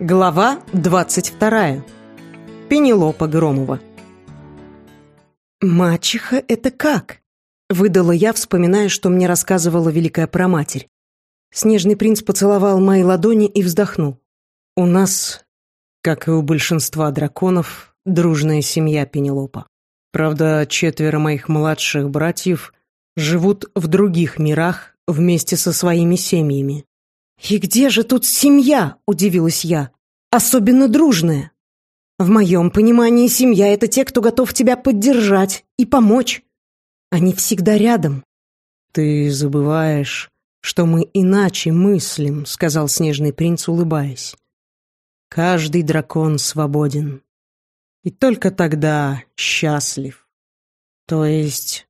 Глава 22. Пенелопа Громова. «Мачеха — это как?» — выдала я, вспоминая, что мне рассказывала великая проматерь. Снежный принц поцеловал мои ладони и вздохнул. «У нас, как и у большинства драконов, дружная семья Пенелопа. Правда, четверо моих младших братьев живут в других мирах вместе со своими семьями. «И где же тут семья?» — удивилась я. «Особенно дружная. В моем понимании семья — это те, кто готов тебя поддержать и помочь. Они всегда рядом». «Ты забываешь, что мы иначе мыслим», — сказал снежный принц, улыбаясь. «Каждый дракон свободен. И только тогда счастлив». «То есть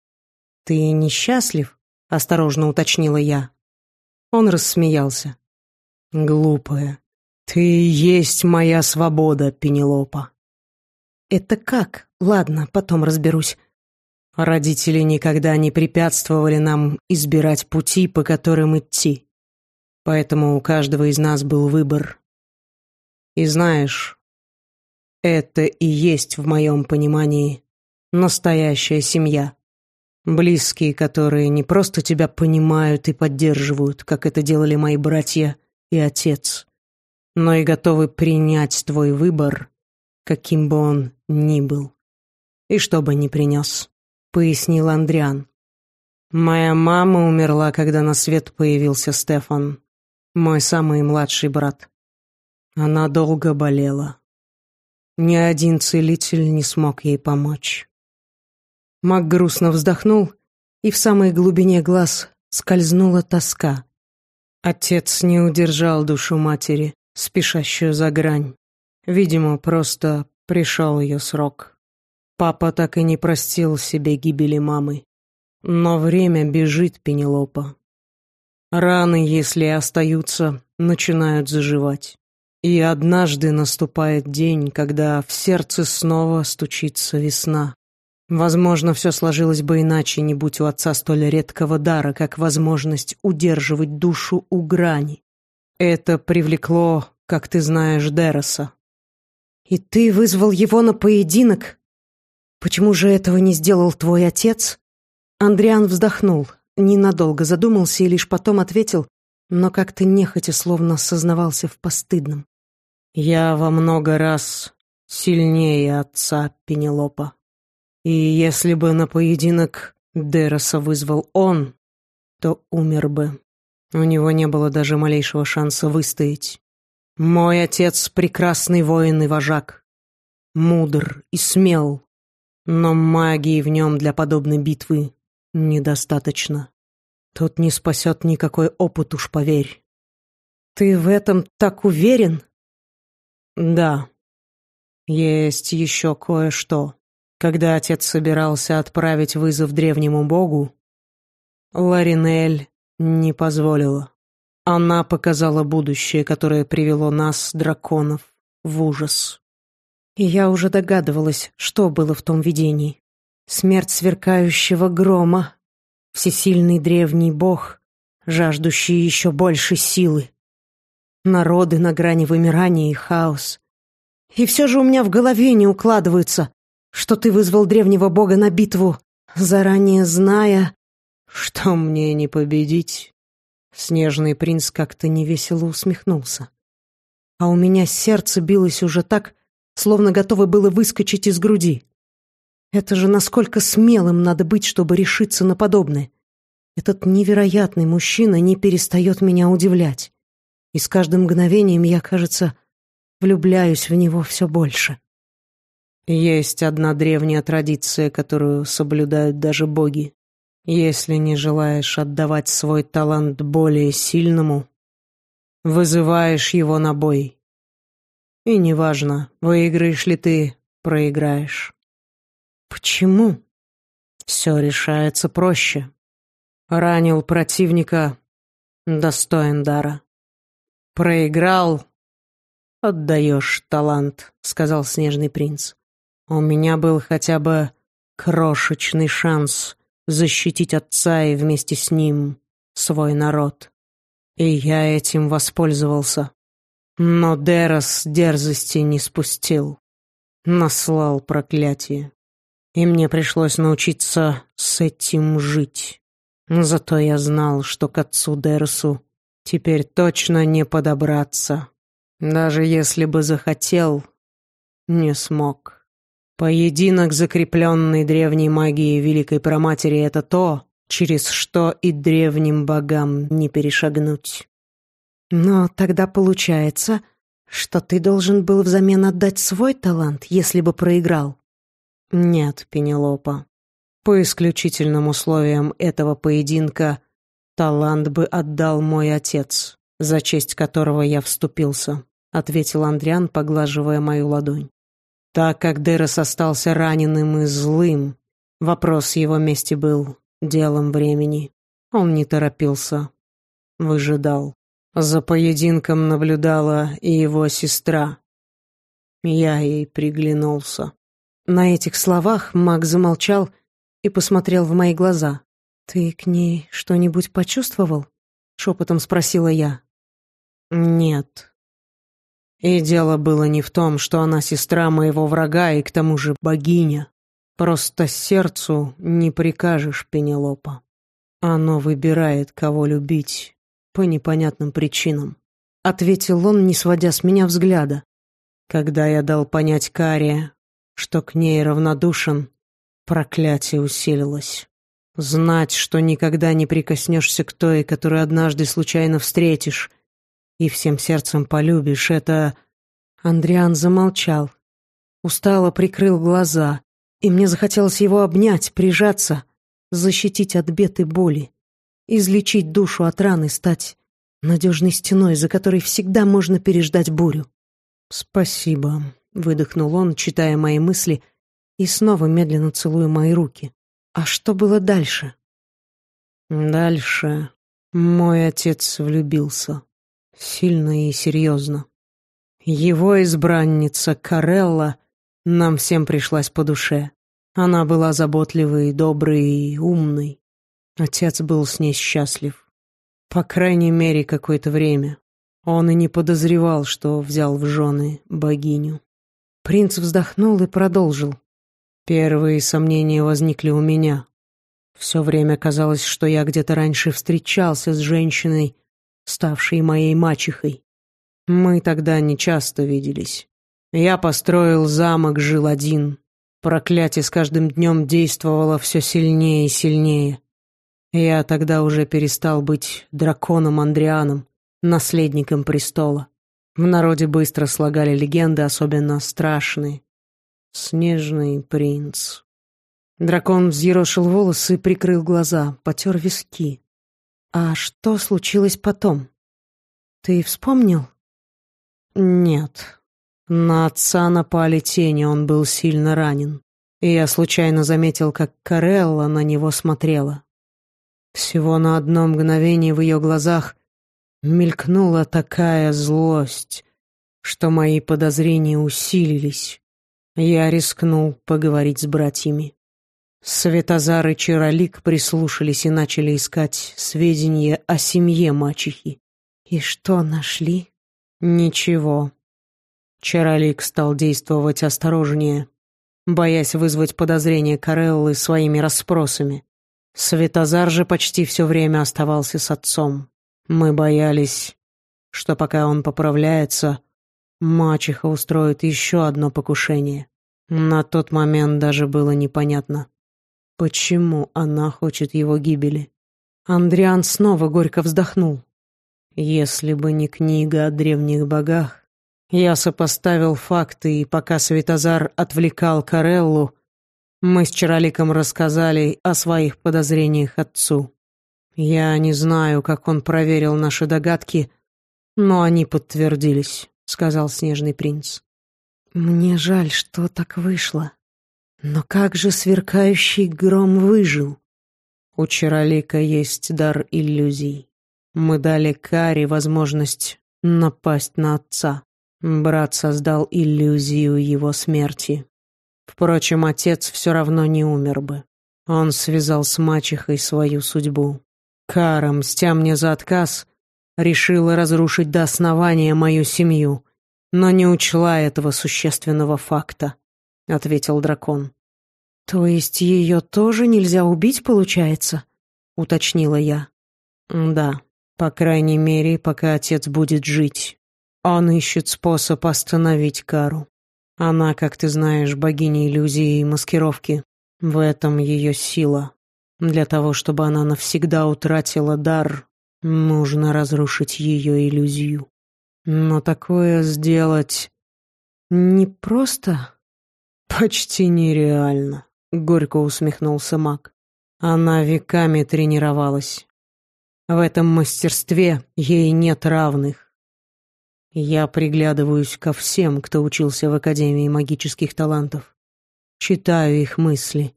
ты несчастлив?» — осторожно уточнила я. Он рассмеялся. «Глупая, ты есть моя свобода, Пенелопа». «Это как? Ладно, потом разберусь». Родители никогда не препятствовали нам избирать пути, по которым идти. Поэтому у каждого из нас был выбор. И знаешь, это и есть в моем понимании настоящая семья. Близкие, которые не просто тебя понимают и поддерживают, как это делали мои братья и отец, но и готовы принять твой выбор, каким бы он ни был, и что бы ни принес, — пояснил Андриан. Моя мама умерла, когда на свет появился Стефан, мой самый младший брат. Она долго болела. Ни один целитель не смог ей помочь. Мак грустно вздохнул, и в самой глубине глаз скользнула тоска. Отец не удержал душу матери, спешащую за грань. Видимо, просто пришел ее срок. Папа так и не простил себе гибели мамы. Но время бежит, Пенелопа. Раны, если остаются, начинают заживать. И однажды наступает день, когда в сердце снова стучится весна. Возможно, все сложилось бы иначе, не будь у отца столь редкого дара, как возможность удерживать душу у грани. Это привлекло, как ты знаешь, Дероса. И ты вызвал его на поединок? Почему же этого не сделал твой отец? Андриан вздохнул, ненадолго задумался и лишь потом ответил, но как-то нехотя словно сознавался в постыдном. «Я во много раз сильнее отца Пенелопа». И если бы на поединок Дероса вызвал он, то умер бы. У него не было даже малейшего шанса выстоять. Мой отец — прекрасный воин и вожак. Мудр и смел. Но магии в нем для подобной битвы недостаточно. Тут не спасет никакой опыт, уж поверь. Ты в этом так уверен? Да. Есть еще кое-что. Когда отец собирался отправить вызов древнему богу, Ларинель не позволила. Она показала будущее, которое привело нас, драконов, в ужас. И я уже догадывалась, что было в том видении. Смерть сверкающего грома, всесильный древний бог, жаждущий еще больше силы. Народы на грани вымирания и хаос. И все же у меня в голове не укладывается, что ты вызвал древнего бога на битву, заранее зная, что мне не победить. Снежный принц как-то невесело усмехнулся. А у меня сердце билось уже так, словно готово было выскочить из груди. Это же насколько смелым надо быть, чтобы решиться на подобное. Этот невероятный мужчина не перестает меня удивлять. И с каждым мгновением я, кажется, влюбляюсь в него все больше. Есть одна древняя традиция, которую соблюдают даже боги. Если не желаешь отдавать свой талант более сильному, вызываешь его на бой. И неважно, выиграешь ли ты, проиграешь. Почему? Все решается проще. Ранил противника, достоин дара. Проиграл, отдаешь талант, сказал снежный принц. У меня был хотя бы крошечный шанс защитить отца и вместе с ним свой народ. И я этим воспользовался. Но Дерос дерзости не спустил. Наслал проклятие. И мне пришлось научиться с этим жить. Зато я знал, что к отцу Дерсу теперь точно не подобраться. Даже если бы захотел, не смог. Поединок, закрепленный древней магией Великой Проматери, это то, через что и древним богам не перешагнуть. Но тогда получается, что ты должен был взамен отдать свой талант, если бы проиграл. Нет, Пенелопа. По исключительным условиям этого поединка талант бы отдал мой отец, за честь которого я вступился, ответил Андриан, поглаживая мою ладонь. Так как Дерос остался раненым и злым, вопрос его мести был делом времени. Он не торопился, выжидал. За поединком наблюдала и его сестра. Я ей приглянулся. На этих словах маг замолчал и посмотрел в мои глаза. «Ты к ней что-нибудь почувствовал?» — шепотом спросила я. «Нет». И дело было не в том, что она сестра моего врага и к тому же богиня. Просто сердцу не прикажешь, Пенелопа. Оно выбирает, кого любить, по непонятным причинам. Ответил он, не сводя с меня взгляда. Когда я дал понять Каре, что к ней равнодушен, проклятие усилилось. Знать, что никогда не прикоснешься к той, которую однажды случайно встретишь, и всем сердцем полюбишь, это... Андриан замолчал, устало прикрыл глаза, и мне захотелось его обнять, прижаться, защитить от бед и боли, излечить душу от раны, стать надежной стеной, за которой всегда можно переждать бурю. «Спасибо», — выдохнул он, читая мои мысли, и снова медленно целуя мои руки. «А что было дальше?» «Дальше мой отец влюбился. Сильно и серьезно. Его избранница Карелла нам всем пришлась по душе. Она была заботливой, доброй и умной. Отец был с ней счастлив. По крайней мере, какое-то время. Он и не подозревал, что взял в жены богиню. Принц вздохнул и продолжил. Первые сомнения возникли у меня. Все время казалось, что я где-то раньше встречался с женщиной, ставшей моей мачехой. Мы тогда не часто виделись. Я построил замок, жил один. Проклятие с каждым днем действовало все сильнее и сильнее. Я тогда уже перестал быть драконом Андрианом, наследником престола. В народе быстро слагали легенды, особенно страшные. Снежный принц. Дракон взъерошил волосы и прикрыл глаза, потер виски. «А что случилось потом? Ты вспомнил?» «Нет», на отца напали тени, он был сильно ранен. И я случайно заметил, как Карелла на него смотрела. Всего на одно мгновение в ее глазах мелькнула такая злость, что мои подозрения усилились. Я рискнул поговорить с братьями. Светозар и Чаролик прислушались и начали искать сведения о семье мачехи. И что нашли? Ничего. Чаролик стал действовать осторожнее, боясь вызвать подозрения Кареллы своими расспросами. Светозар же почти все время оставался с отцом. Мы боялись, что пока он поправляется, мачеха устроит еще одно покушение. На тот момент даже было непонятно, почему она хочет его гибели. Андриан снова горько вздохнул. Если бы не книга о древних богах, я сопоставил факты, и пока Светозар отвлекал Кареллу, мы с Чароликом рассказали о своих подозрениях отцу. Я не знаю, как он проверил наши догадки, но они подтвердились, сказал снежный принц. Мне жаль, что так вышло. Но как же сверкающий гром выжил? У Чаролика есть дар иллюзий. Мы дали Каре возможность напасть на отца. Брат создал иллюзию его смерти. Впрочем, отец все равно не умер бы. Он связал с мачехой свою судьбу. Кара, мстя мне за отказ, решила разрушить до основания мою семью, но не учла этого существенного факта», — ответил дракон. «То есть ее тоже нельзя убить, получается?» — уточнила я. «Да, по крайней мере, пока отец будет жить. Он ищет способ остановить Кару. Она, как ты знаешь, богиня иллюзии и маскировки. В этом ее сила. Для того, чтобы она навсегда утратила дар, нужно разрушить ее иллюзию. Но такое сделать не просто, почти нереально, горько усмехнулся Мак. Она веками тренировалась. В этом мастерстве ей нет равных. Я приглядываюсь ко всем, кто учился в Академии магических талантов. Читаю их мысли.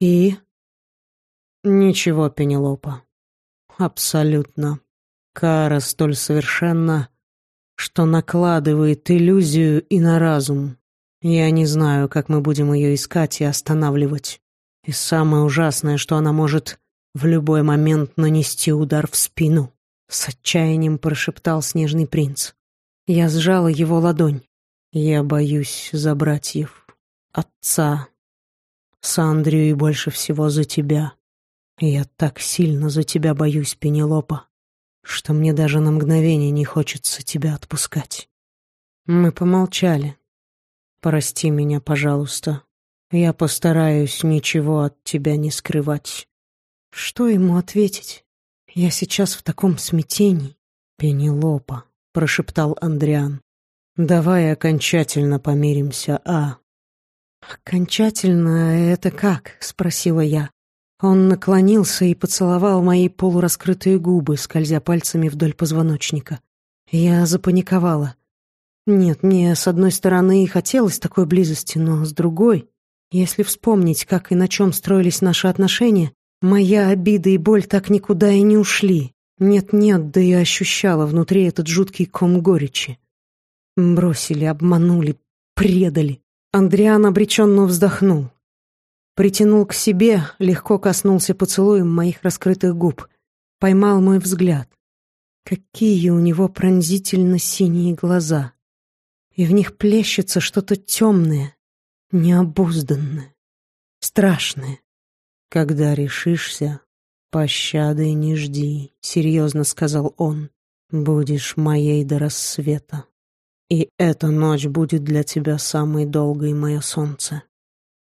И Ничего, Пенелопа. Абсолютно. Кара столь совершенна, что накладывает иллюзию и на разум. Я не знаю, как мы будем ее искать и останавливать. И самое ужасное, что она может в любой момент нанести удар в спину. С отчаянием прошептал снежный принц. Я сжала его ладонь. Я боюсь за братьев, отца, Сандрию и больше всего за тебя. Я так сильно за тебя боюсь, Пенелопа, что мне даже на мгновение не хочется тебя отпускать. Мы помолчали. Прости меня, пожалуйста. Я постараюсь ничего от тебя не скрывать. Что ему ответить? Я сейчас в таком смятении. Пенелопа, прошептал Андриан. Давай окончательно помиримся, а? Окончательно это как? спросила я. Он наклонился и поцеловал мои полураскрытые губы, скользя пальцами вдоль позвоночника. Я запаниковала. Нет, мне с одной стороны и хотелось такой близости, но с другой, если вспомнить, как и на чем строились наши отношения, моя обида и боль так никуда и не ушли. Нет-нет, да и ощущала внутри этот жуткий ком горечи. Бросили, обманули, предали. Андриан обреченно вздохнул. Притянул к себе, легко коснулся поцелуем моих раскрытых губ, поймал мой взгляд. Какие у него пронзительно синие глаза. И в них плещется что-то темное, необузданное, страшное. «Когда решишься, пощады не жди», — серьезно сказал он. «Будешь моей до рассвета. И эта ночь будет для тебя самой долгой, мое солнце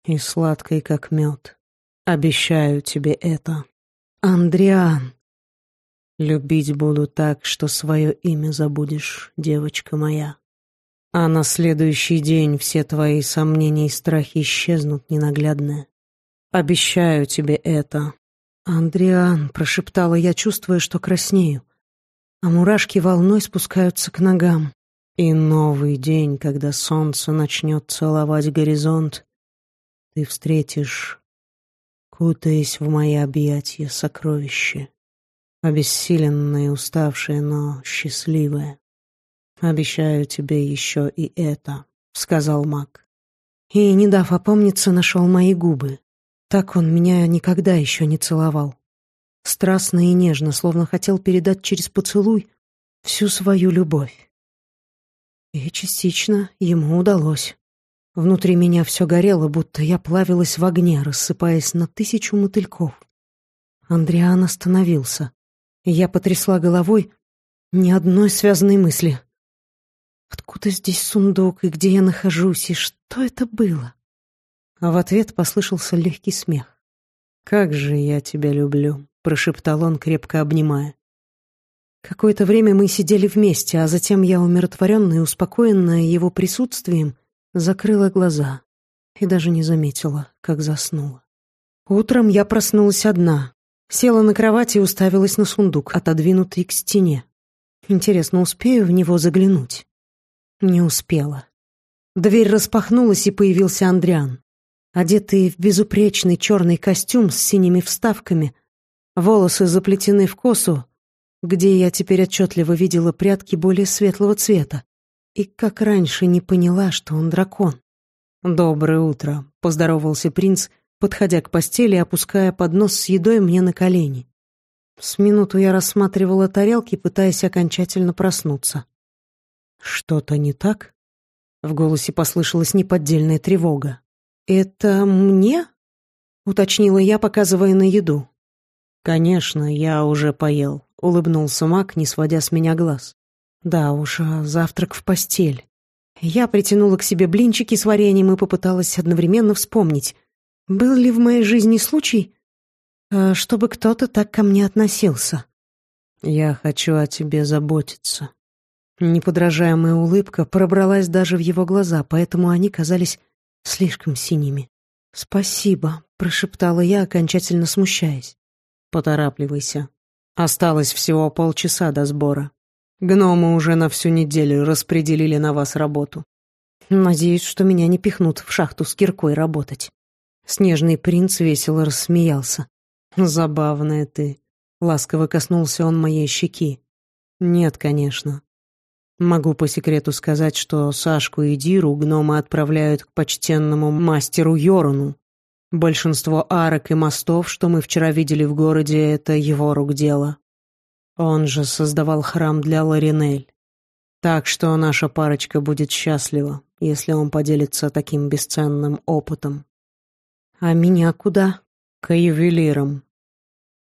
и сладкой, как мед. Обещаю тебе это. Андриан. Любить буду так, что свое имя забудешь, девочка моя. А на следующий день все твои сомнения и страхи исчезнут ненаглядные. Обещаю тебе это. Андриан, прошептала я, чувствуя, что краснею, а мурашки волной спускаются к ногам. И новый день, когда солнце начнет целовать горизонт, ты встретишь, кутаясь в мои объятия, сокровище, обессиленное, уставшее, но счастливое. Обещаю тебе еще и это, сказал Мак. И, не дав опомниться, нашел мои губы. Так он меня никогда еще не целовал. Страстно и нежно, словно хотел передать через поцелуй всю свою любовь. И частично ему удалось. Внутри меня все горело, будто я плавилась в огне, рассыпаясь на тысячу мотыльков. Андриан остановился. Я потрясла головой, ни одной связанной мысли. Откуда здесь сундук, и где я нахожусь, и что это было? А в ответ послышался легкий смех. «Как же я тебя люблю», — прошептал он, крепко обнимая. Какое-то время мы сидели вместе, а затем я, умиротворенная и успокоенная его присутствием, закрыла глаза и даже не заметила, как заснула. Утром я проснулась одна, села на кровати и уставилась на сундук, отодвинутый к стене. Интересно, успею в него заглянуть? Не успела. Дверь распахнулась, и появился Андриан. Одетый в безупречный черный костюм с синими вставками, волосы заплетены в косу, где я теперь отчетливо видела прядки более светлого цвета, и как раньше не поняла, что он дракон. «Доброе утро», — поздоровался принц, подходя к постели и опуская поднос с едой мне на колени. С минуту я рассматривала тарелки, пытаясь окончательно проснуться. «Что-то не так?» В голосе послышалась неподдельная тревога. «Это мне?» — уточнила я, показывая на еду. «Конечно, я уже поел», — улыбнулся Мак, не сводя с меня глаз. «Да уж, а завтрак в постель». Я притянула к себе блинчики с вареньем и попыталась одновременно вспомнить, был ли в моей жизни случай, э, чтобы кто-то так ко мне относился. «Я хочу о тебе заботиться». Неподражаемая улыбка пробралась даже в его глаза, поэтому они казались слишком синими. «Спасибо», — прошептала я, окончательно смущаясь. «Поторапливайся. Осталось всего полчаса до сбора. Гномы уже на всю неделю распределили на вас работу. Надеюсь, что меня не пихнут в шахту с киркой работать». Снежный принц весело рассмеялся. «Забавная ты», — ласково коснулся он моей щеки. «Нет, конечно. Могу по секрету сказать, что Сашку и Диру гномы отправляют к почтенному мастеру Йорону. Большинство арок и мостов, что мы вчера видели в городе, это его рук дело. Он же создавал храм для Ларинель. Так что наша парочка будет счастлива, если он поделится таким бесценным опытом. А меня куда? К ювелирам.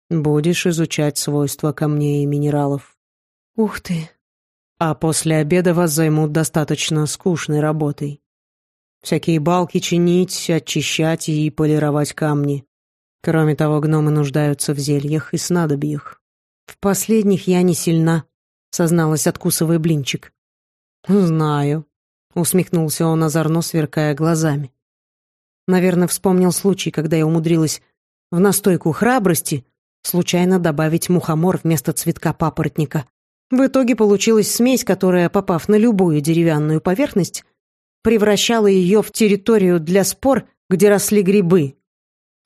Будешь изучать свойства камней и минералов. Ух ты, а после обеда вас займут достаточно скучной работой. Всякие балки чинить, очищать и полировать камни. Кроме того, гномы нуждаются в зельях и снадобьях. В последних я не сильна, созналась, откусывая блинчик. Знаю, усмехнулся он озорно, сверкая глазами. Наверное, вспомнил случай, когда я умудрилась в настойку храбрости случайно добавить мухомор вместо цветка папоротника. В итоге получилась смесь, которая, попав на любую деревянную поверхность, превращала ее в территорию для спор, где росли грибы.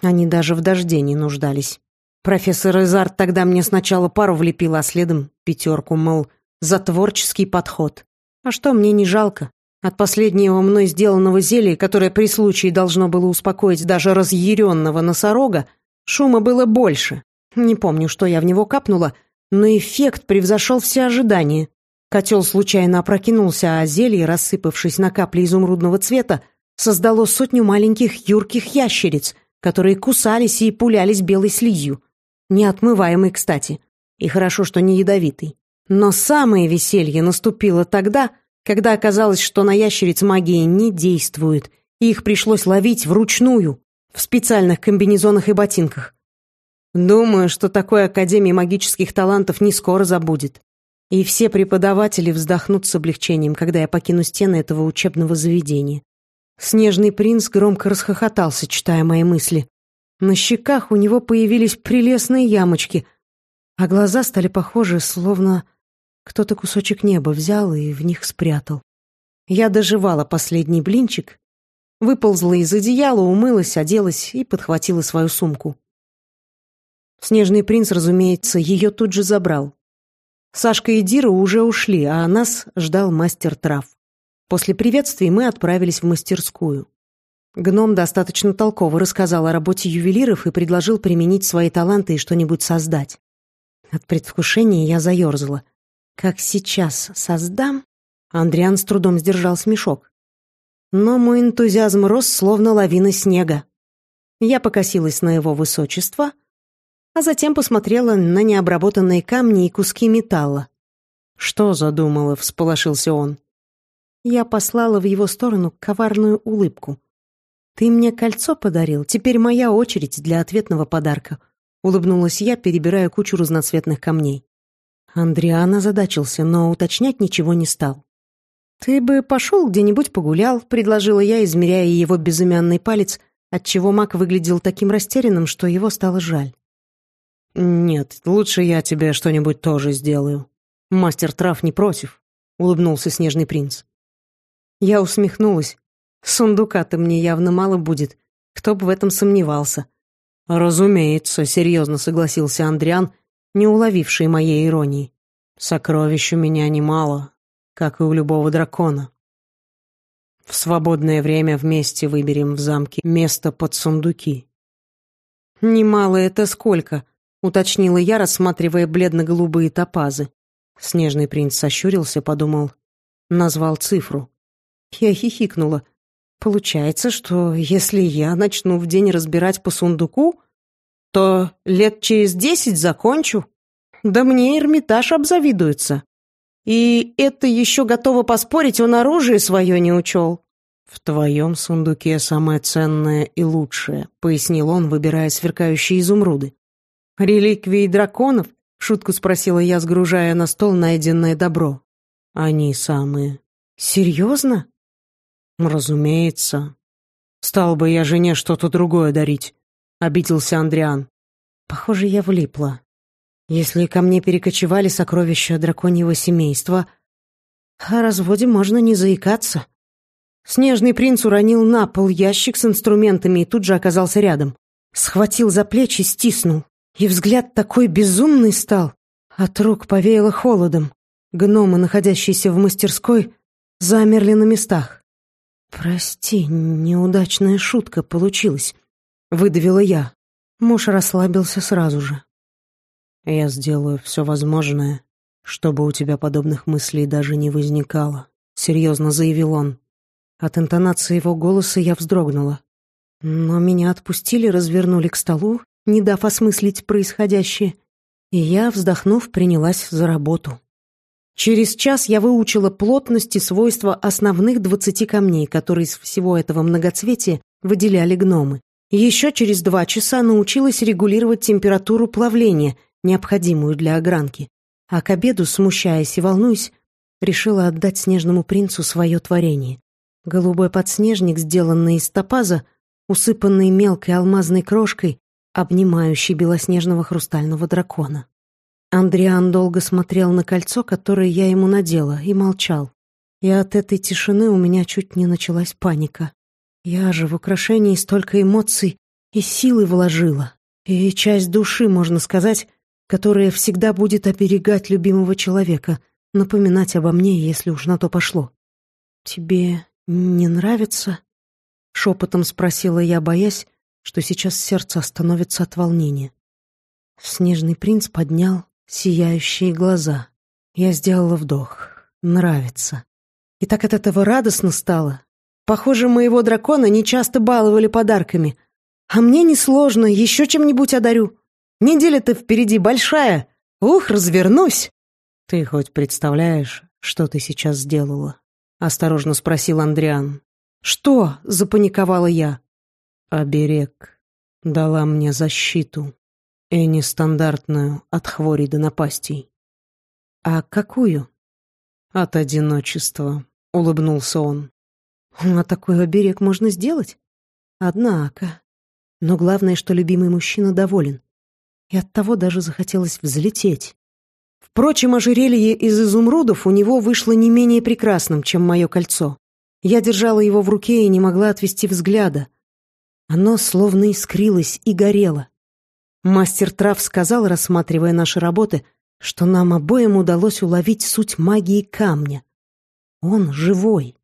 Они даже в дожде не нуждались. Профессор Изард тогда мне сначала пару влепил, а следом пятерку, мол, за творческий подход. А что мне не жалко? От последнего мной сделанного зелья, которое при случае должно было успокоить даже разъяренного носорога, шума было больше. Не помню, что я в него капнула — но эффект превзошел все ожидания. Котел случайно опрокинулся, а зелье, рассыпавшись на капли изумрудного цвета, создало сотню маленьких юрких ящериц, которые кусались и пулялись белой слизью. Неотмываемый, кстати. И хорошо, что не ядовитый. Но самое веселье наступило тогда, когда оказалось, что на ящериц магия не действует, и их пришлось ловить вручную, в специальных комбинезонах и ботинках. Думаю, что такой Академии магических талантов не скоро забудет. И все преподаватели вздохнут с облегчением, когда я покину стены этого учебного заведения. Снежный принц громко расхохотался, читая мои мысли. На щеках у него появились прелестные ямочки, а глаза стали похожи, словно кто-то кусочек неба взял и в них спрятал. Я доживала последний блинчик, выползла из одеяла, умылась, оделась и подхватила свою сумку. Снежный принц, разумеется, ее тут же забрал. Сашка и Дира уже ушли, а нас ждал мастер трав. После приветствий мы отправились в мастерскую. Гном достаточно толково рассказал о работе ювелиров и предложил применить свои таланты и что-нибудь создать. От предвкушения я заерзала. Как сейчас создам? Андриан с трудом сдержал смешок. Но мой энтузиазм рос, словно лавина снега. Я покосилась на его высочество — а затем посмотрела на необработанные камни и куски металла. «Что задумала?» — всполошился он. Я послала в его сторону коварную улыбку. «Ты мне кольцо подарил, теперь моя очередь для ответного подарка», — улыбнулась я, перебирая кучу разноцветных камней. Андриан озадачился, но уточнять ничего не стал. «Ты бы пошел где-нибудь погулял», — предложила я, измеряя его безымянный палец, отчего маг выглядел таким растерянным, что его стало жаль. «Нет, лучше я тебе что-нибудь тоже сделаю. Мастер трав не против», — улыбнулся снежный принц. Я усмехнулась. Сундука-то мне явно мало будет. Кто бы в этом сомневался. «Разумеется», — серьезно согласился Андриан, не уловивший моей иронии. «Сокровищ у меня немало, как и у любого дракона. В свободное время вместе выберем в замке место под сундуки». «Немало это сколько?» — уточнила я, рассматривая бледно-голубые топазы. Снежный принц сощурился, подумал, назвал цифру. Я хихикнула. Получается, что если я начну в день разбирать по сундуку, то лет через десять закончу. Да мне Эрмитаж обзавидуется. И это еще готово поспорить, он оружие свое не учел. «В твоем сундуке самое ценное и лучшее», — пояснил он, выбирая сверкающие изумруды. «Реликвии драконов?» — шутку спросила я, сгружая на стол найденное добро. «Они самые». «Серьезно?» «Разумеется. Стал бы я жене что-то другое дарить», — обиделся Андриан. «Похоже, я влипла. Если ко мне перекочевали сокровища драконьего семейства, о разводе можно не заикаться». Снежный принц уронил на пол ящик с инструментами и тут же оказался рядом. Схватил за плечи, стиснул. И взгляд такой безумный стал. От рук повеяло холодом. Гномы, находящиеся в мастерской, замерли на местах. «Прости, неудачная шутка получилась», — выдавила я. Муж расслабился сразу же. «Я сделаю все возможное, чтобы у тебя подобных мыслей даже не возникало», — серьезно заявил он. От интонации его голоса я вздрогнула. Но меня отпустили, развернули к столу, не дав осмыслить происходящее, и я, вздохнув, принялась за работу. Через час я выучила плотность и свойства основных двадцати камней, которые из всего этого многоцветия выделяли гномы. Еще через два часа научилась регулировать температуру плавления, необходимую для огранки. А к обеду, смущаясь и волнуясь, решила отдать снежному принцу свое творение. Голубой подснежник, сделанный из топаза, усыпанный мелкой алмазной крошкой, обнимающий белоснежного хрустального дракона. Андриан долго смотрел на кольцо, которое я ему надела, и молчал. И от этой тишины у меня чуть не началась паника. Я же в украшении столько эмоций и силы вложила, и часть души, можно сказать, которая всегда будет оберегать любимого человека, напоминать обо мне, если уж на то пошло. «Тебе «Не нравится?» — шепотом спросила я, боясь, что сейчас сердце остановится от волнения. Снежный принц поднял сияющие глаза. Я сделала вдох. «Нравится». И так от этого радостно стало. Похоже, моего дракона не часто баловали подарками. А мне несложно, еще чем-нибудь одарю. Неделя-то впереди большая. Ух, развернусь. Ты хоть представляешь, что ты сейчас сделала? — осторожно спросил Андриан. «Что?» — запаниковала я. «Оберег. Дала мне защиту. И нестандартную от хворей до напастей». «А какую?» «От одиночества», — улыбнулся он. «А такой оберег можно сделать?» «Однако...» Но главное, что любимый мужчина доволен. И оттого даже захотелось взлететь. Впрочем, ожерелье из изумрудов у него вышло не менее прекрасным, чем мое кольцо. Я держала его в руке и не могла отвести взгляда. Оно словно искрилось и горело. Мастер трав сказал, рассматривая наши работы, что нам обоим удалось уловить суть магии камня. Он живой.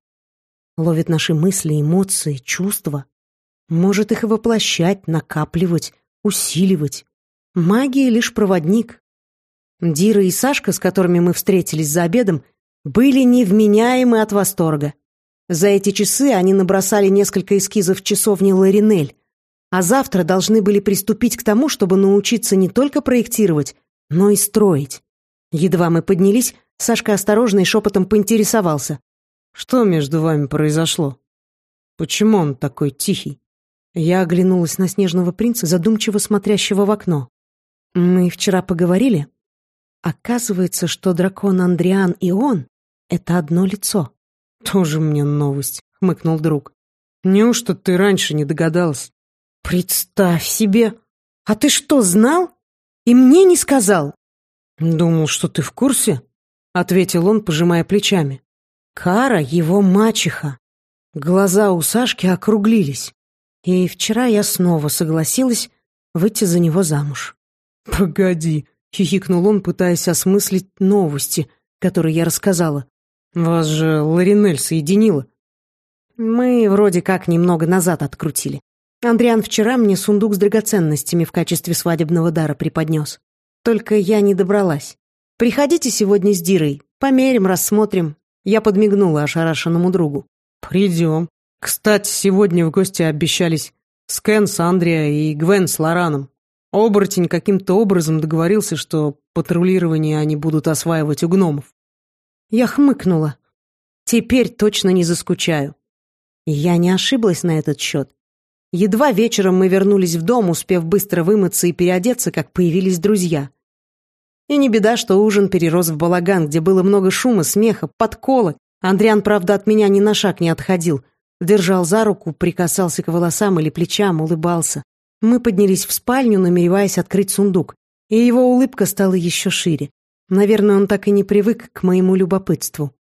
Ловит наши мысли, эмоции, чувства. Может их воплощать, накапливать, усиливать. Магия — лишь проводник, Дира и Сашка, с которыми мы встретились за обедом, были невменяемы от восторга. За эти часы они набросали несколько эскизов часовни Ларинель, а завтра должны были приступить к тому, чтобы научиться не только проектировать, но и строить. Едва мы поднялись, Сашка осторожно и шепотом поинтересовался. «Что между вами произошло? Почему он такой тихий?» Я оглянулась на снежного принца, задумчиво смотрящего в окно. «Мы вчера поговорили?» Оказывается, что дракон Андриан и он — это одно лицо. «Тоже мне новость», — хмыкнул друг. «Неужто ты раньше не догадалась?» «Представь себе! А ты что, знал? И мне не сказал?» «Думал, что ты в курсе», — ответил он, пожимая плечами. «Кара — его мачеха». Глаза у Сашки округлились. И вчера я снова согласилась выйти за него замуж. «Погоди, Хихикнул он, пытаясь осмыслить новости, которые я рассказала. «Вас же Ларинель соединила». «Мы вроде как немного назад открутили. Андриан вчера мне сундук с драгоценностями в качестве свадебного дара преподнес. Только я не добралась. Приходите сегодня с Дирой, померим, рассмотрим. Я подмигнула ошарашенному другу. Придем. Кстати, сегодня в гости обещались Скэн с Андриа и Гвен с Лораном. Оборотень каким-то образом договорился, что патрулирование они будут осваивать у гномов. Я хмыкнула. Теперь точно не заскучаю. Я не ошиблась на этот счет. Едва вечером мы вернулись в дом, успев быстро вымыться и переодеться, как появились друзья. И не беда, что ужин перерос в балаган, где было много шума, смеха, подколок. Андриан, правда, от меня ни на шаг не отходил. Держал за руку, прикасался к волосам или плечам, улыбался. Мы поднялись в спальню, намереваясь открыть сундук, и его улыбка стала еще шире. Наверное, он так и не привык к моему любопытству.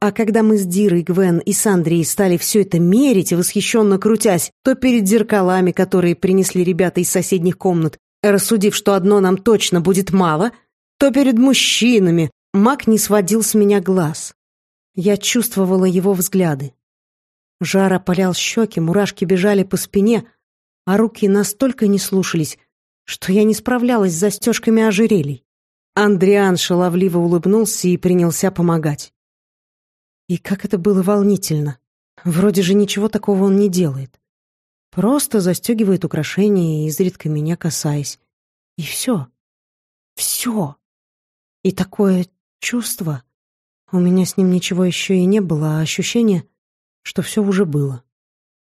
А когда мы с Дирой, Гвен и Сандрией стали все это мерить, восхищенно крутясь, то перед зеркалами, которые принесли ребята из соседних комнат, рассудив, что одно нам точно будет мало, то перед мужчинами, маг не сводил с меня глаз. Я чувствовала его взгляды. Жар опалял щеки, мурашки бежали по спине, а руки настолько не слушались, что я не справлялась с застежками ожерелий. Андриан шаловливо улыбнулся и принялся помогать. И как это было волнительно. Вроде же ничего такого он не делает. Просто застегивает украшения, изредка меня касаясь. И все. Все. И такое чувство... У меня с ним ничего еще и не было, а ощущение, что все уже было.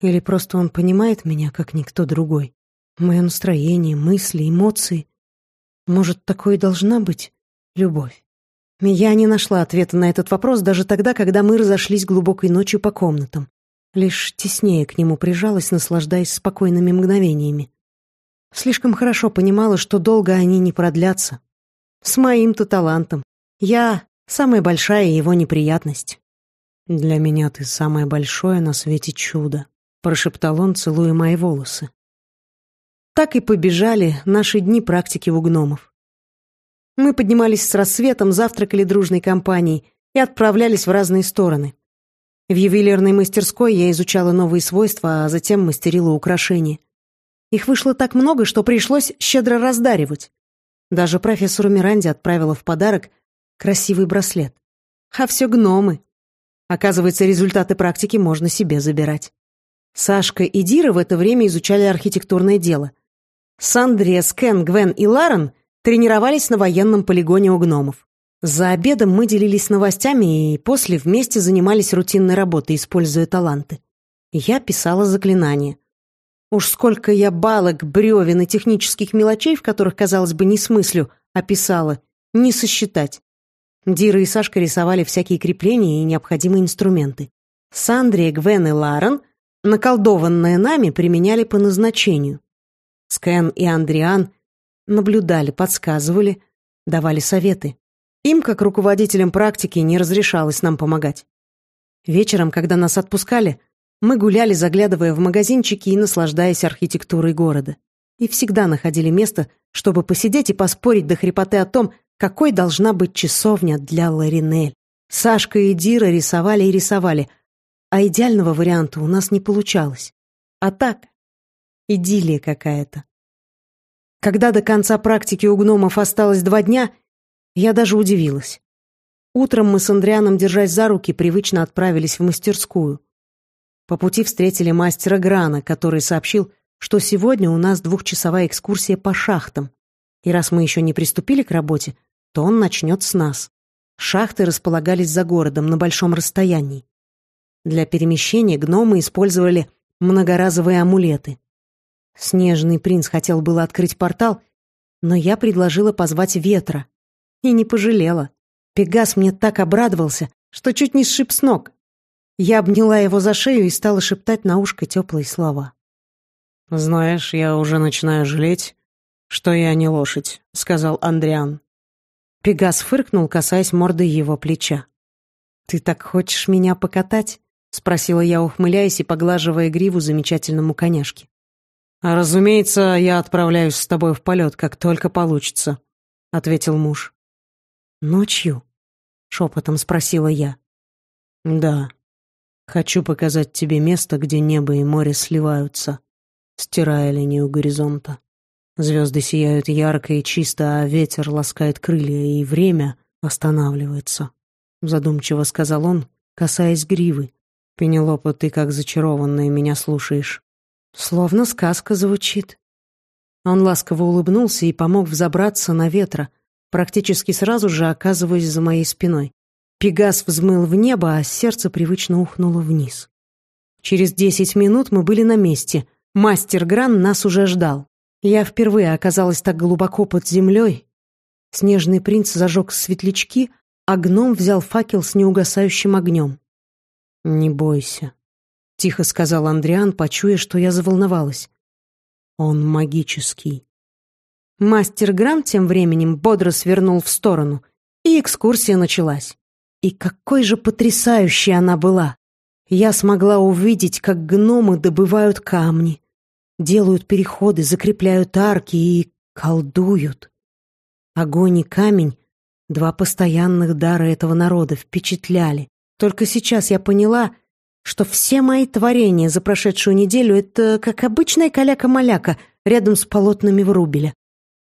Или просто он понимает меня, как никто другой. Мое настроение, мысли, эмоции. Может, такое и должна быть любовь. Я не нашла ответа на этот вопрос даже тогда, когда мы разошлись глубокой ночью по комнатам. Лишь теснее к нему прижалась, наслаждаясь спокойными мгновениями. Слишком хорошо понимала, что долго они не продлятся. С моим-то талантом. Я — самая большая его неприятность. «Для меня ты самое большое на свете чудо», — прошептал он, целуя мои волосы. Так и побежали наши дни практики у гномов. Мы поднимались с рассветом, завтракали дружной компанией и отправлялись в разные стороны. В ювелирной мастерской я изучала новые свойства, а затем мастерила украшения. Их вышло так много, что пришлось щедро раздаривать. Даже профессору Миранде отправила в подарок красивый браслет. А все гномы. Оказывается, результаты практики можно себе забирать. Сашка и Дира в это время изучали архитектурное дело. Сандрия, Скен, Гвен и Ларен тренировались на военном полигоне у гномов. За обедом мы делились новостями и после вместе занимались рутинной работой, используя таланты. Я писала заклинания. Уж сколько я балок, бревен и технических мелочей, в которых, казалось бы, не смыслю, описала, не сосчитать. Дира и Сашка рисовали всякие крепления и необходимые инструменты. Сандрия, Гвен и Ларен, наколдованные нами, применяли по назначению. Скэн и Андриан наблюдали, подсказывали, давали советы. Им, как руководителям практики, не разрешалось нам помогать. Вечером, когда нас отпускали, мы гуляли, заглядывая в магазинчики и наслаждаясь архитектурой города. И всегда находили место, чтобы посидеть и поспорить до хрипоты о том, какой должна быть часовня для Ларинель. Сашка и Дира рисовали и рисовали, а идеального варианта у нас не получалось. А так, идиллия какая-то. Когда до конца практики у гномов осталось два дня, я даже удивилась. Утром мы с Андрианом, держась за руки, привычно отправились в мастерскую. По пути встретили мастера Грана, который сообщил, что сегодня у нас двухчасовая экскурсия по шахтам. И раз мы еще не приступили к работе, то он начнет с нас. Шахты располагались за городом на большом расстоянии. Для перемещения гномы использовали многоразовые амулеты. Снежный принц хотел было открыть портал, но я предложила позвать ветра. И не пожалела. Пегас мне так обрадовался, что чуть не сшиб с ног. Я обняла его за шею и стала шептать на ушко теплые слова. «Знаешь, я уже начинаю жалеть, что я не лошадь», — сказал Андриан. Пегас фыркнул, касаясь морды его плеча. «Ты так хочешь меня покатать?» — спросила я, ухмыляясь и поглаживая гриву замечательному коняшке. «Разумеется, я отправляюсь с тобой в полет, как только получится», — ответил муж. «Ночью?» — шепотом спросила я. «Да. Хочу показать тебе место, где небо и море сливаются. стирая линию горизонта. Звезды сияют ярко и чисто, а ветер ласкает крылья, и время останавливается. Задумчиво сказал он, касаясь гривы. «Пенелопа, ты как зачарованная меня слушаешь». Словно сказка звучит. Он ласково улыбнулся и помог взобраться на ветра, практически сразу же оказываясь за моей спиной. Пегас взмыл в небо, а сердце привычно ухнуло вниз. Через десять минут мы были на месте. Мастер Гран нас уже ждал. Я впервые оказалась так глубоко под землей. Снежный принц зажег светлячки, а гном взял факел с неугасающим огнем. «Не бойся», — тихо сказал Андриан, почуя, что я заволновалась. «Он магический». Мастер Гран тем временем бодро свернул в сторону, и экскурсия началась. И какой же потрясающей она была! Я смогла увидеть, как гномы добывают камни, делают переходы, закрепляют арки и колдуют. Огонь и камень — два постоянных дара этого народа, впечатляли. Только сейчас я поняла, что все мои творения за прошедшую неделю — это как обычная каляка-маляка рядом с полотнами Врубеля.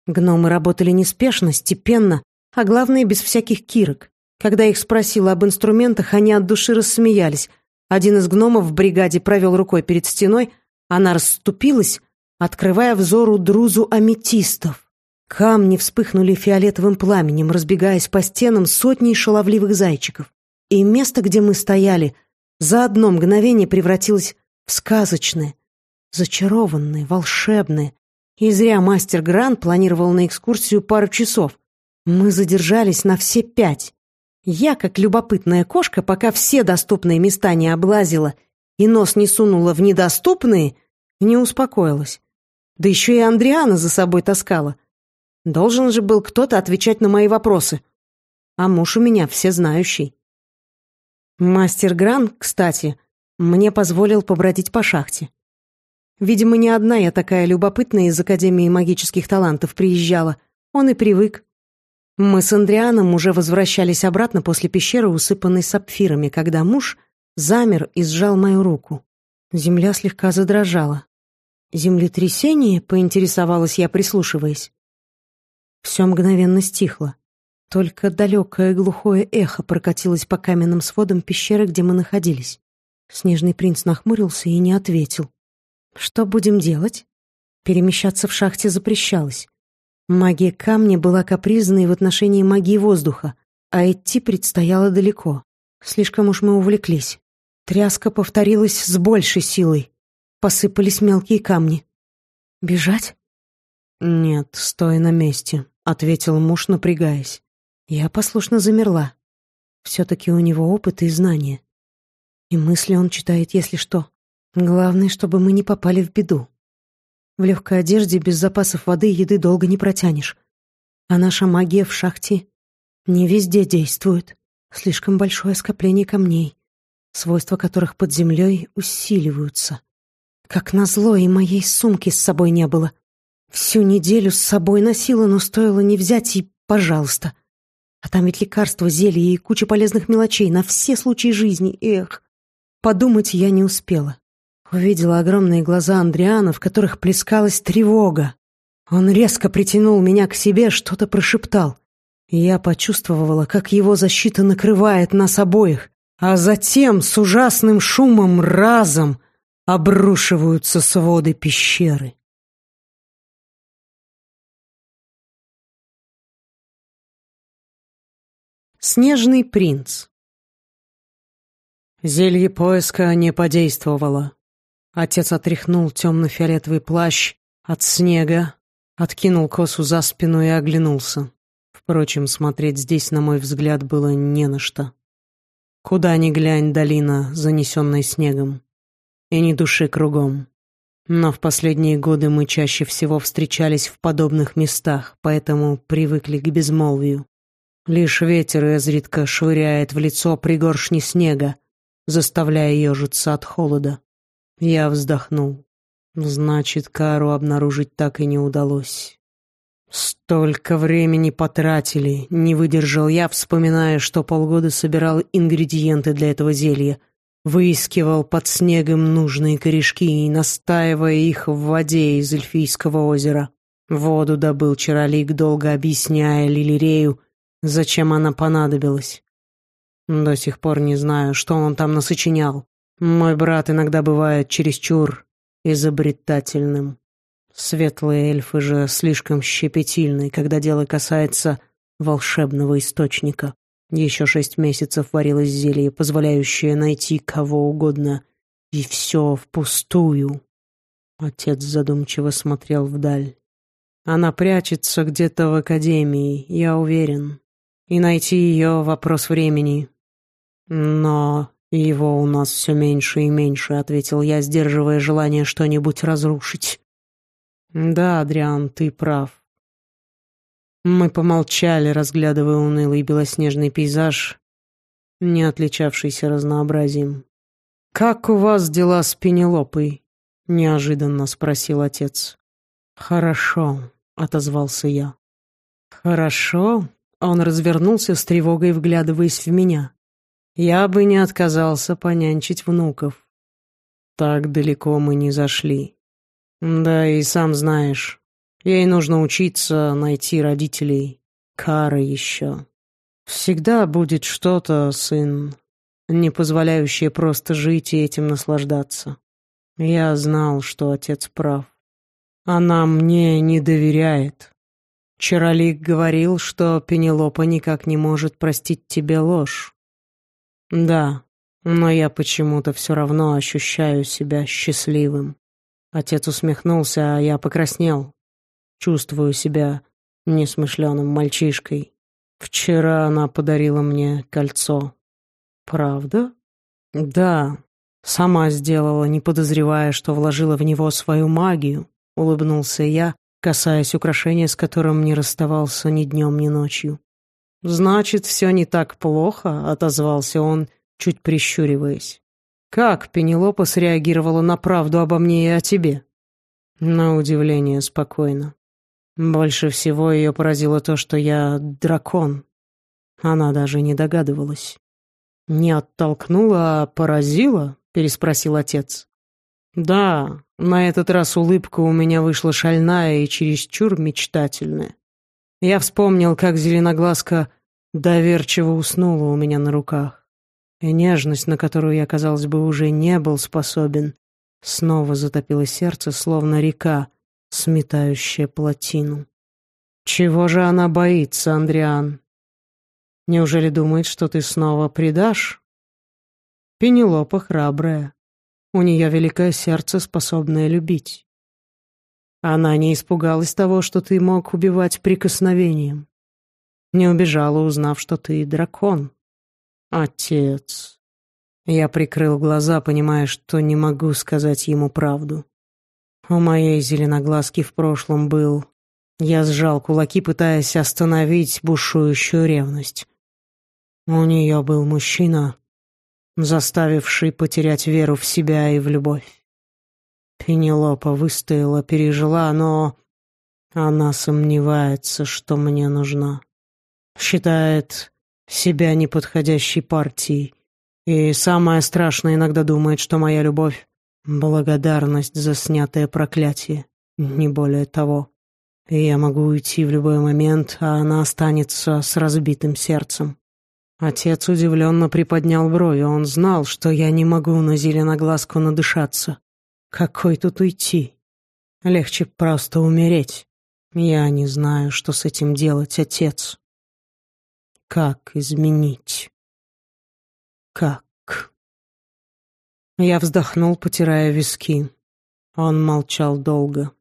Гномы работали неспешно, степенно, а главное, без всяких кирок. Когда их спросила об инструментах, они от души рассмеялись. Один из гномов в бригаде провел рукой перед стеной, она расступилась, открывая взору друзу аметистов. Камни вспыхнули фиолетовым пламенем, разбегаясь по стенам сотней шаловливых зайчиков. И место, где мы стояли, за одно мгновение превратилось в сказочное, зачарованное, волшебное, и зря мастер Гран планировал на экскурсию пару часов. Мы задержались на все пять. Я, как любопытная кошка, пока все доступные места не облазила и нос не сунула в недоступные, не успокоилась. Да еще и Андриана за собой таскала. Должен же был кто-то отвечать на мои вопросы. А муж у меня всезнающий. Мастер Гран, кстати, мне позволил побродить по шахте. Видимо, не одна я такая любопытная из Академии магических талантов приезжала. Он и привык. Мы с Андрианом уже возвращались обратно после пещеры, усыпанной сапфирами, когда муж замер и сжал мою руку. Земля слегка задрожала. «Землетрясение?» — поинтересовалась я, прислушиваясь. Все мгновенно стихло. Только далекое глухое эхо прокатилось по каменным сводам пещеры, где мы находились. Снежный принц нахмурился и не ответил. Что будем делать? Перемещаться в шахте запрещалось. Магия камня была капризной в отношении магии воздуха, а идти предстояло далеко. Слишком уж мы увлеклись. Тряска повторилась с большей силой. Посыпались мелкие камни. «Бежать?» «Нет, стой на месте», — ответил муж, напрягаясь. Я послушно замерла. Все-таки у него опыт и знания. И мысли он читает, если что. Главное, чтобы мы не попали в беду. В легкой одежде без запасов воды и еды долго не протянешь. А наша магия в шахте не везде действует. Слишком большое скопление камней, свойства которых под землей усиливаются. Как назло, и моей сумки с собой не было. Всю неделю с собой носила, но стоило не взять и пожалуйста. А там ведь лекарства, зелья и куча полезных мелочей на все случаи жизни. Эх, подумать я не успела. Увидела огромные глаза Андриана, в которых плескалась тревога. Он резко притянул меня к себе, что-то прошептал. Я почувствовала, как его защита накрывает нас обоих, а затем с ужасным шумом разом обрушиваются своды пещеры. Снежный принц Зелье поиска не подействовало. Отец отряхнул темно-фиолетовый плащ от снега, откинул косу за спину и оглянулся. Впрочем, смотреть здесь, на мой взгляд, было не на что. Куда ни глянь, долина, занесенная снегом. И ни души кругом. Но в последние годы мы чаще всего встречались в подобных местах, поэтому привыкли к безмолвию. Лишь ветер изредка швыряет в лицо пригоршни снега, заставляя ежиться от холода. Я вздохнул. Значит, Кару обнаружить так и не удалось. Столько времени потратили, не выдержал я, вспоминая, что полгода собирал ингредиенты для этого зелья. выискивал под снегом нужные корешки и настаивая их в воде из Эльфийского озера. Воду добыл Чаролик, долго объясняя Лилирею, зачем она понадобилась. До сих пор не знаю, что он там насочинял. Мой брат иногда бывает чересчур изобретательным. Светлые эльфы же слишком щепетильны, когда дело касается волшебного источника. Еще шесть месяцев варилось зелье, позволяющее найти кого угодно, и все впустую. Отец задумчиво смотрел вдаль. Она прячется где-то в академии, я уверен. И найти ее — вопрос времени. Но его у нас все меньше и меньше, — ответил я, сдерживая желание что-нибудь разрушить. Да, Адриан, ты прав. Мы помолчали, разглядывая унылый белоснежный пейзаж, не отличавшийся разнообразием. «Как у вас дела с Пенелопой?» — неожиданно спросил отец. «Хорошо», — отозвался я. «Хорошо?» — он развернулся с тревогой, вглядываясь в меня. «Я бы не отказался понянчить внуков. Так далеко мы не зашли. Да и сам знаешь, Ей нужно учиться, найти родителей. Кара еще. Всегда будет что-то, сын, не позволяющее просто жить и этим наслаждаться. Я знал, что отец прав. Она мне не доверяет. Чаролик говорил, что Пенелопа никак не может простить тебе ложь. Да, но я почему-то все равно ощущаю себя счастливым. Отец усмехнулся, а я покраснел. Чувствую себя несмышленым мальчишкой. Вчера она подарила мне кольцо. Правда? Да. Сама сделала, не подозревая, что вложила в него свою магию, улыбнулся я, касаясь украшения, с которым не расставался ни днем, ни ночью. «Значит, все не так плохо», — отозвался он, чуть прищуриваясь. «Как Пенелопа среагировала на правду обо мне и о тебе?» На удивление спокойно. Больше всего ее поразило то, что я дракон. Она даже не догадывалась. «Не оттолкнула, а поразила?» — переспросил отец. «Да, на этот раз улыбка у меня вышла шальная и чересчур мечтательная. Я вспомнил, как зеленоглазка доверчиво уснула у меня на руках. И нежность, на которую я, казалось бы, уже не был способен, снова затопила сердце, словно река, сметающая плотину. Чего же она боится, Андриан? Неужели думает, что ты снова предашь? Пенелопа храбрая. У нее великое сердце, способное любить. Она не испугалась того, что ты мог убивать прикосновением. Не убежала, узнав, что ты дракон. Отец. Я прикрыл глаза, понимая, что не могу сказать ему правду. У моей зеленоглазки в прошлом был. Я сжал кулаки, пытаясь остановить бушующую ревность. У нее был мужчина, заставивший потерять веру в себя и в любовь. Пенелопа выстояла, пережила, но она сомневается, что мне нужна. Считает себя неподходящей партией. И самое страшное иногда думает, что моя любовь Благодарность за снятое проклятие, не более того. я могу уйти в любой момент, а она останется с разбитым сердцем. Отец удивленно приподнял брови, он знал, что я не могу на зеленоглазку надышаться. Какой тут уйти? Легче просто умереть. Я не знаю, что с этим делать, отец. Как изменить? Как? Я вздохнул, потирая виски. Он молчал долго.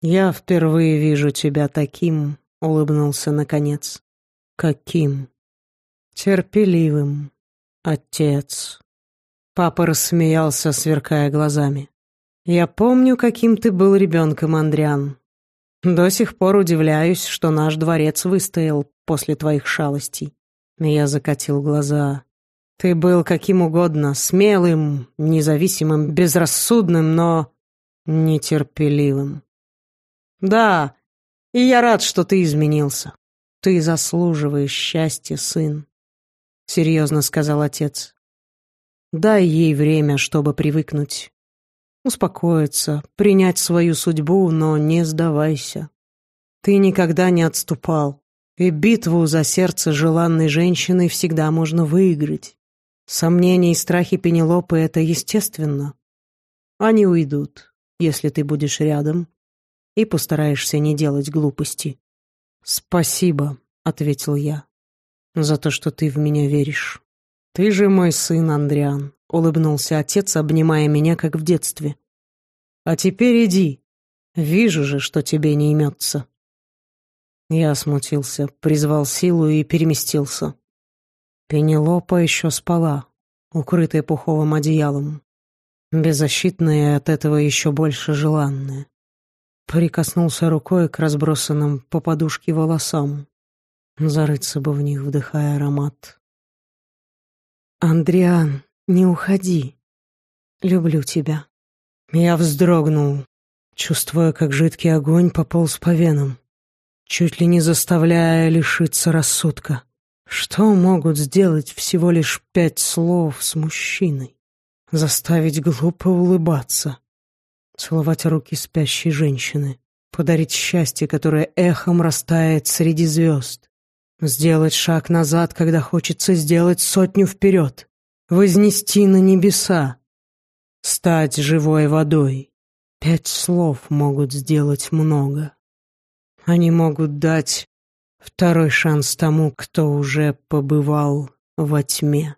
«Я впервые вижу тебя таким», — улыбнулся наконец. «Каким?» «Терпеливым, отец». Папа рассмеялся, сверкая глазами. «Я помню, каким ты был ребенком, Андриан. До сих пор удивляюсь, что наш дворец выстоял после твоих шалостей». Я закатил глаза. Ты был каким угодно, смелым, независимым, безрассудным, но нетерпеливым. Да, и я рад, что ты изменился. Ты заслуживаешь счастья, сын, — серьезно сказал отец. Дай ей время, чтобы привыкнуть. Успокоиться, принять свою судьбу, но не сдавайся. Ты никогда не отступал, и битву за сердце желанной женщины всегда можно выиграть. Сомнения и страхи Пенелопы — это естественно. Они уйдут, если ты будешь рядом и постараешься не делать глупости. «Спасибо», — ответил я, — «за то, что ты в меня веришь. Ты же мой сын, Андриан», — улыбнулся отец, обнимая меня, как в детстве. «А теперь иди. Вижу же, что тебе не имется». Я смутился, призвал силу и переместился. Пенелопа еще спала, укрытая пуховым одеялом, беззащитная от этого еще больше желанная. Прикоснулся рукой к разбросанным по подушке волосам. Зарыться бы в них, вдыхая аромат. «Андриан, не уходи. Люблю тебя». Я вздрогнул, чувствуя, как жидкий огонь пополз по венам, чуть ли не заставляя лишиться рассудка. Что могут сделать всего лишь пять слов с мужчиной? Заставить глупо улыбаться, целовать руки спящей женщины, подарить счастье, которое эхом растает среди звезд, сделать шаг назад, когда хочется сделать сотню вперед, вознести на небеса, стать живой водой. Пять слов могут сделать много. Они могут дать Второй шанс тому, кто уже побывал во тьме.